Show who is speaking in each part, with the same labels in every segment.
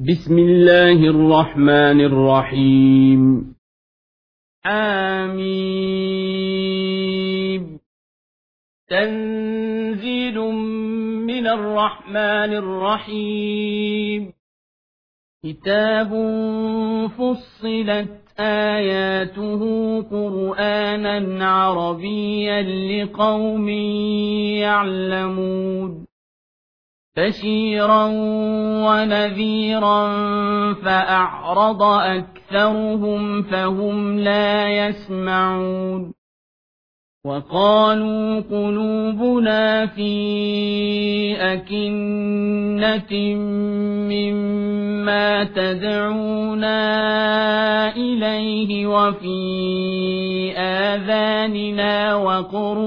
Speaker 1: بسم الله الرحمن الرحيم. آمين. تنزيل من الرحمن الرحيم. كتاب فصلت آياته قرآنا عربيا لقوم يعلمون. بشيرا ونذيرا فأعرض أكثرهم فهم لا يسمعون وقالوا قلوبنا في أكنة مما تدعونا إليه وفي آذاننا وقر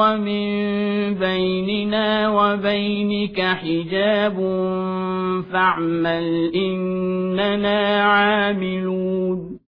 Speaker 1: ومن بيننا وبينك حجاب فاعمل إننا عاملون.